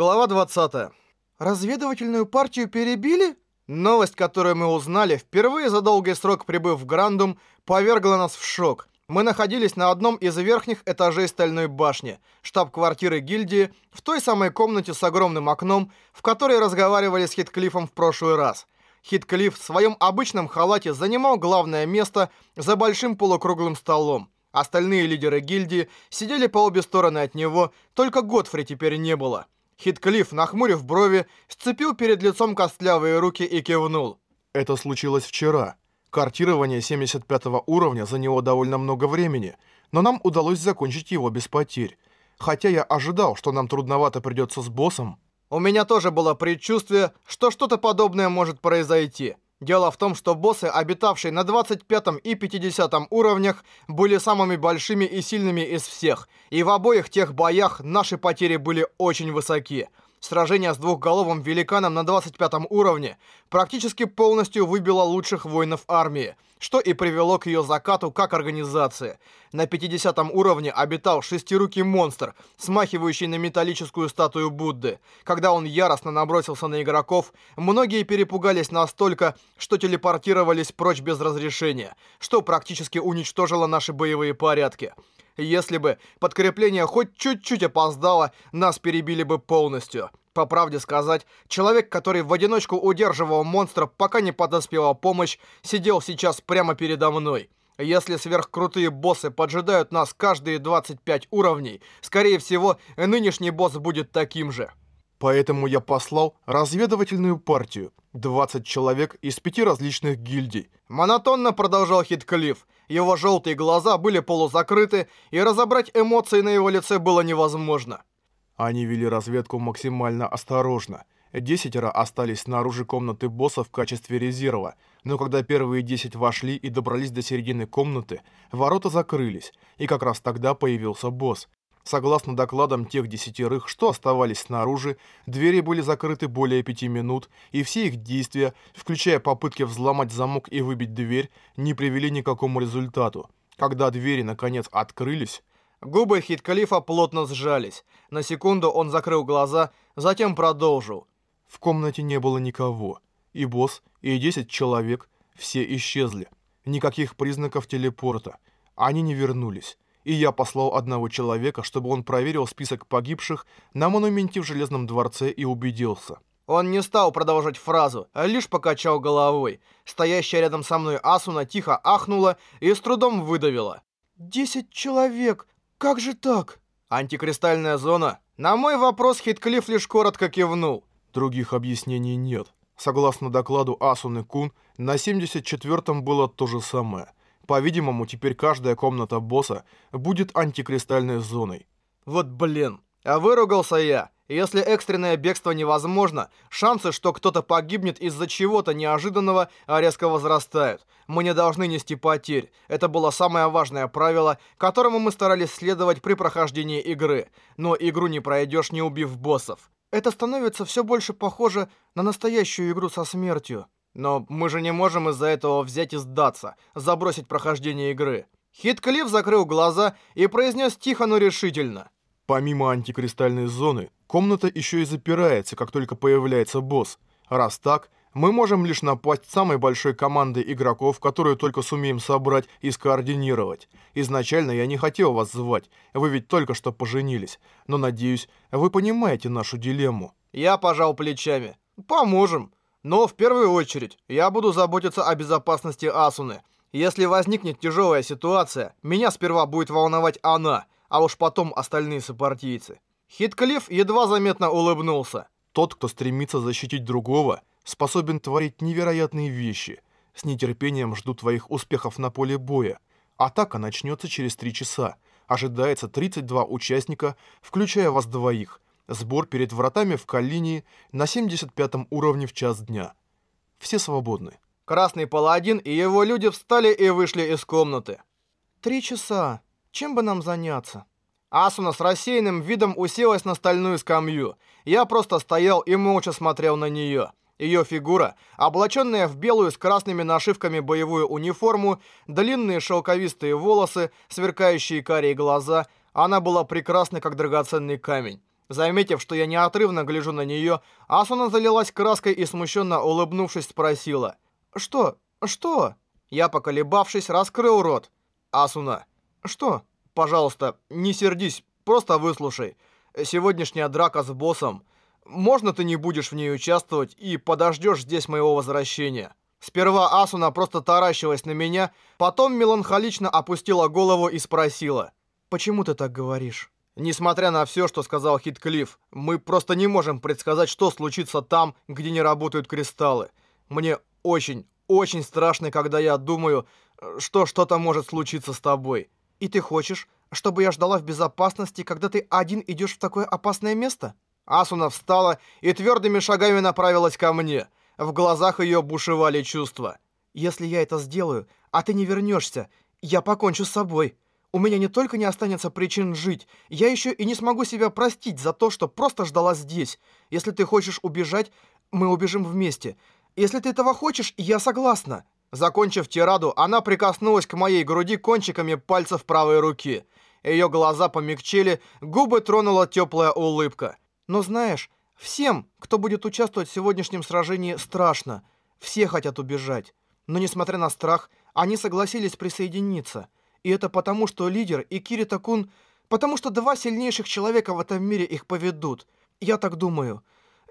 Глава 20. Разведывательную партию перебили? Новость, которую мы узнали, впервые за долгий срок прибыв в Грандум, повергла нас в шок. Мы находились на одном из верхних этажей Стальной башни, штаб-квартиры гильдии, в той самой комнате с огромным окном, в которой разговаривали с Хитклифом в прошлый раз. Хитклифф в своем обычном халате занимал главное место за большим полукруглым столом. Остальные лидеры гильдии сидели по обе стороны от него, только Готфри теперь не было. Хитклифф, нахмурив брови, сцепил перед лицом костлявые руки и кивнул. Это случилось вчера. Картирование 75 уровня заняло довольно много времени, но нам удалось закончить его без потерь. Хотя я ожидал, что нам трудновато придется с боссом. У меня тоже было предчувствие, что что-то подобное может произойти. Дело в том, что боссы, обитавшие на 25 и 50 уровнях, были самыми большими и сильными из всех, и в обоих тех боях наши потери были очень высоки. Сражение с двухголовым великаном на 25 уровне практически полностью выбило лучших воинов армии, что и привело к ее закату как организации. На 50 уровне обитал шестирукий монстр, смахивающий на металлическую статую Будды. Когда он яростно набросился на игроков, многие перепугались настолько, что телепортировались прочь без разрешения, что практически уничтожило наши боевые порядки. Если бы подкрепление хоть чуть-чуть опоздало, нас перебили бы полностью. По правде сказать, человек, который в одиночку удерживал монстра, пока не подоспела помощь, сидел сейчас прямо передо мной. Если сверхкрутые боссы поджидают нас каждые 25 уровней, скорее всего, нынешний босс будет таким же. Поэтому я послал разведывательную партию. 20 человек из пяти различных гильдий. Монотонно продолжал Хитклифф. Его желтые глаза были полузакрыты, и разобрать эмоции на его лице было невозможно. Они вели разведку максимально осторожно. Десятеро остались снаружи комнаты босса в качестве резерва, но когда первые десять вошли и добрались до середины комнаты, ворота закрылись, и как раз тогда появился босс. Согласно докладам тех десятерых, что оставались снаружи, двери были закрыты более пяти минут, и все их действия, включая попытки взломать замок и выбить дверь, не привели ни к какому результату. Когда двери наконец открылись... Губы Хит-Калифа плотно сжались. На секунду он закрыл глаза, затем продолжил. В комнате не было никого. И босс, и десять человек, все исчезли. Никаких признаков телепорта. Они не вернулись и я послал одного человека, чтобы он проверил список погибших на монументе в Железном дворце и убедился. Он не стал продолжать фразу, а лишь покачал головой. Стоящая рядом со мной Асуна тихо ахнула и с трудом выдавила. «Десять человек! Как же так?» Антикристальная зона. На мой вопрос Хитклифф лишь коротко кивнул. Других объяснений нет. Согласно докладу Асуны Кун, на 74-м было то же самое. По-видимому, теперь каждая комната босса будет антикристальной зоной. Вот блин. А выругался я. Если экстренное бегство невозможно, шансы, что кто-то погибнет из-за чего-то неожиданного, резко возрастают. Мы не должны нести потерь. Это было самое важное правило, которому мы старались следовать при прохождении игры. Но игру не пройдешь, не убив боссов. Это становится все больше похоже на настоящую игру со смертью. Но мы же не можем из-за этого взять и сдаться, забросить прохождение игры. Хитклифф закрыл глаза и произнес тихо, но решительно. Помимо антикристальной зоны, комната еще и запирается, как только появляется босс. Раз так, мы можем лишь напасть самой большой командой игроков, которую только сумеем собрать и скоординировать. Изначально я не хотел вас звать, вы ведь только что поженились, но надеюсь, вы понимаете нашу дилемму. Я пожал плечами. Поможем. Но в первую очередь я буду заботиться о безопасности Асуны. Если возникнет тяжелая ситуация, меня сперва будет волновать она, а уж потом остальные сопартийцы. Хитклифф едва заметно улыбнулся. Тот, кто стремится защитить другого, способен творить невероятные вещи. С нетерпением жду твоих успехов на поле боя. Атака начнется через три часа. Ожидается 32 участника, включая вас двоих – Сбор перед вратами в Калинии на 75 уровне в час дня. Все свободны. Красный паладин и его люди встали и вышли из комнаты. Три часа. Чем бы нам заняться? Асуна с рассеянным видом уселась на стальную скамью. Я просто стоял и молча смотрел на нее. Ее фигура, облаченная в белую с красными нашивками боевую униформу, длинные шелковистые волосы, сверкающие карие глаза, она была прекрасна, как драгоценный камень. Заметив, что я неотрывно гляжу на нее, Асуна залилась краской и, смущенно улыбнувшись, спросила. «Что? Что?» Я, поколебавшись, раскрыл рот. «Асуна». «Что?» «Пожалуйста, не сердись, просто выслушай. Сегодняшняя драка с боссом. Можно ты не будешь в ней участвовать и подождешь здесь моего возвращения?» Сперва Асуна просто таращилась на меня, потом меланхолично опустила голову и спросила. «Почему ты так говоришь?» Несмотря на все, что сказал Хитклифф, мы просто не можем предсказать, что случится там, где не работают кристаллы. Мне очень, очень страшно, когда я думаю, что что-то может случиться с тобой. И ты хочешь, чтобы я ждала в безопасности, когда ты один идешь в такое опасное место? Асуна встала и твердыми шагами направилась ко мне. В глазах ее бушевали чувства. Если я это сделаю, а ты не вернешься, я покончу с собой. У меня не только не останется причин жить, я еще и не смогу себя простить за то, что просто ждала здесь. Если ты хочешь убежать, мы убежим вместе. Если ты этого хочешь, я согласна». Закончив тираду, она прикоснулась к моей груди кончиками пальцев правой руки. Ее глаза помягчели, губы тронула теплая улыбка. «Но знаешь, всем, кто будет участвовать в сегодняшнем сражении, страшно. Все хотят убежать. Но несмотря на страх, они согласились присоединиться. И это потому, что лидер и Кирита-кун... Потому что два сильнейших человека в этом мире их поведут. Я так думаю.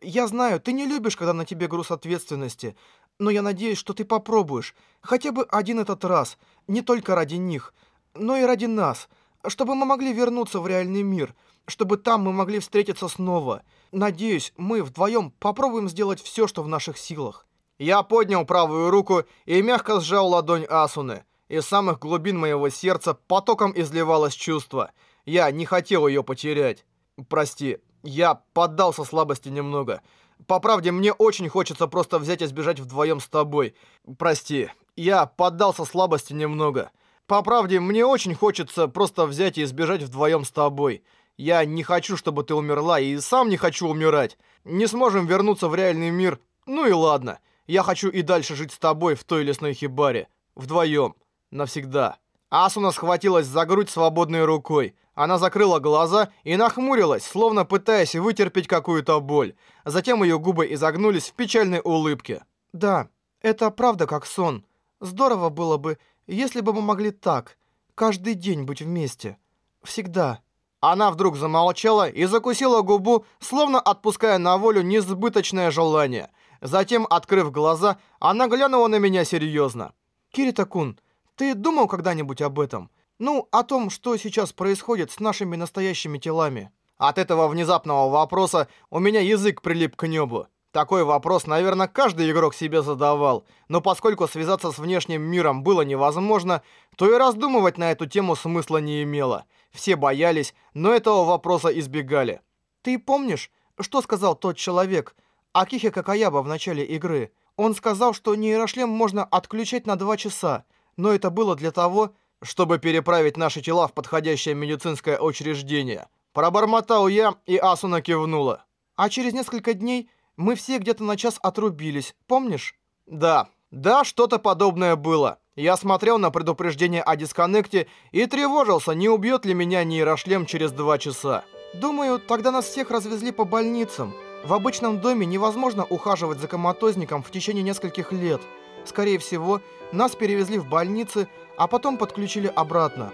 Я знаю, ты не любишь, когда на тебе груз ответственности. Но я надеюсь, что ты попробуешь. Хотя бы один этот раз. Не только ради них, но и ради нас. Чтобы мы могли вернуться в реальный мир. Чтобы там мы могли встретиться снова. Надеюсь, мы вдвоем попробуем сделать все, что в наших силах. Я поднял правую руку и мягко сжал ладонь Асуны. Из самых глубин моего сердца потоком изливалось чувство. Я не хотел ее потерять. Прости, я поддался слабости немного. По правде, мне очень хочется просто взять и сбежать вдвоем с тобой. Прости, я поддался слабости немного. По правде, мне очень хочется просто взять и сбежать вдвоем с тобой. Я не хочу, чтобы ты умерла, и сам не хочу умирать. Не сможем вернуться в реальный мир. Ну и ладно. Я хочу и дальше жить с тобой в той лесной хибаре. Вдвоем навсегда. Асуна схватилась за грудь свободной рукой. Она закрыла глаза и нахмурилась, словно пытаясь вытерпеть какую-то боль. Затем ее губы изогнулись в печальной улыбке. «Да, это правда как сон. Здорово было бы, если бы мы могли так, каждый день быть вместе. Всегда». Она вдруг замолчала и закусила губу, словно отпуская на волю несбыточное желание. Затем, открыв глаза, она глянула на меня серьезно. «Кирита-кун, ты думал когда-нибудь об этом? Ну, о том, что сейчас происходит с нашими настоящими телами?» От этого внезапного вопроса у меня язык прилип к небу. Такой вопрос, наверное, каждый игрок себе задавал, но поскольку связаться с внешним миром было невозможно, то и раздумывать на эту тему смысла не имело. Все боялись, но этого вопроса избегали. «Ты помнишь, что сказал тот человек, Акихи Какаяба в начале игры? Он сказал, что нейрошлем можно отключать на два часа но это было для того, чтобы переправить наши тела в подходящее медицинское учреждение. Пробормотал я, и Асуна кивнула. А через несколько дней мы все где-то на час отрубились, помнишь? Да, да, что-то подобное было. Я смотрел на предупреждение о дисконнекте и тревожился, не убьет ли меня нейрошлем через два часа. Думаю, тогда нас всех развезли по больницам. В обычном доме невозможно ухаживать за коматозником в течение нескольких лет. Скорее всего, нас перевезли в больницы, а потом подключили обратно.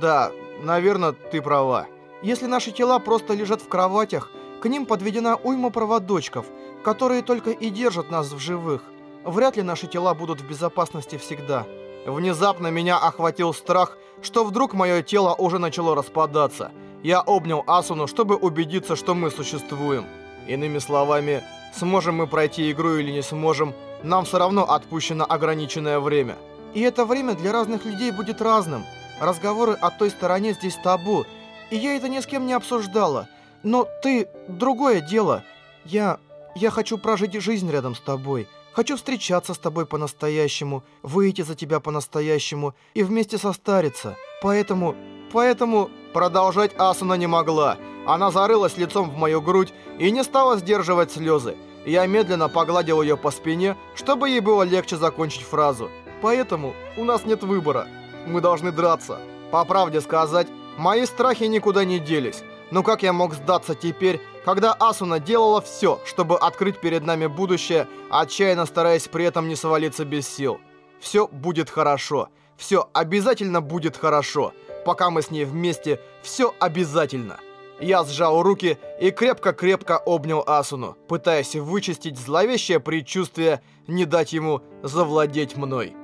Да, наверное, ты права. Если наши тела просто лежат в кроватях, к ним подведена уйма проводочков, которые только и держат нас в живых. Вряд ли наши тела будут в безопасности всегда. Внезапно меня охватил страх, что вдруг мое тело уже начало распадаться. Я обнял Асуну, чтобы убедиться, что мы существуем. Иными словами, сможем мы пройти игру или не сможем – нам все равно отпущено ограниченное время. И это время для разных людей будет разным. Разговоры о той стороне здесь табу. И я это ни с кем не обсуждала. Но ты... другое дело. Я... я хочу прожить жизнь рядом с тобой. Хочу встречаться с тобой по-настоящему, выйти за тебя по-настоящему и вместе состариться. Поэтому... поэтому... Продолжать Асуна не могла. Она зарылась лицом в мою грудь и не стала сдерживать слезы. Я медленно погладил ее по спине, чтобы ей было легче закончить фразу. Поэтому у нас нет выбора. Мы должны драться. По правде сказать, мои страхи никуда не делись. Но как я мог сдаться теперь, когда Асуна делала все, чтобы открыть перед нами будущее, отчаянно стараясь при этом не свалиться без сил? Все будет хорошо. Все обязательно будет хорошо. Пока мы с ней вместе, все обязательно. Я сжал руки и крепко-крепко обнял Асуну, пытаясь вычистить зловещее предчувствие, не дать ему завладеть мной.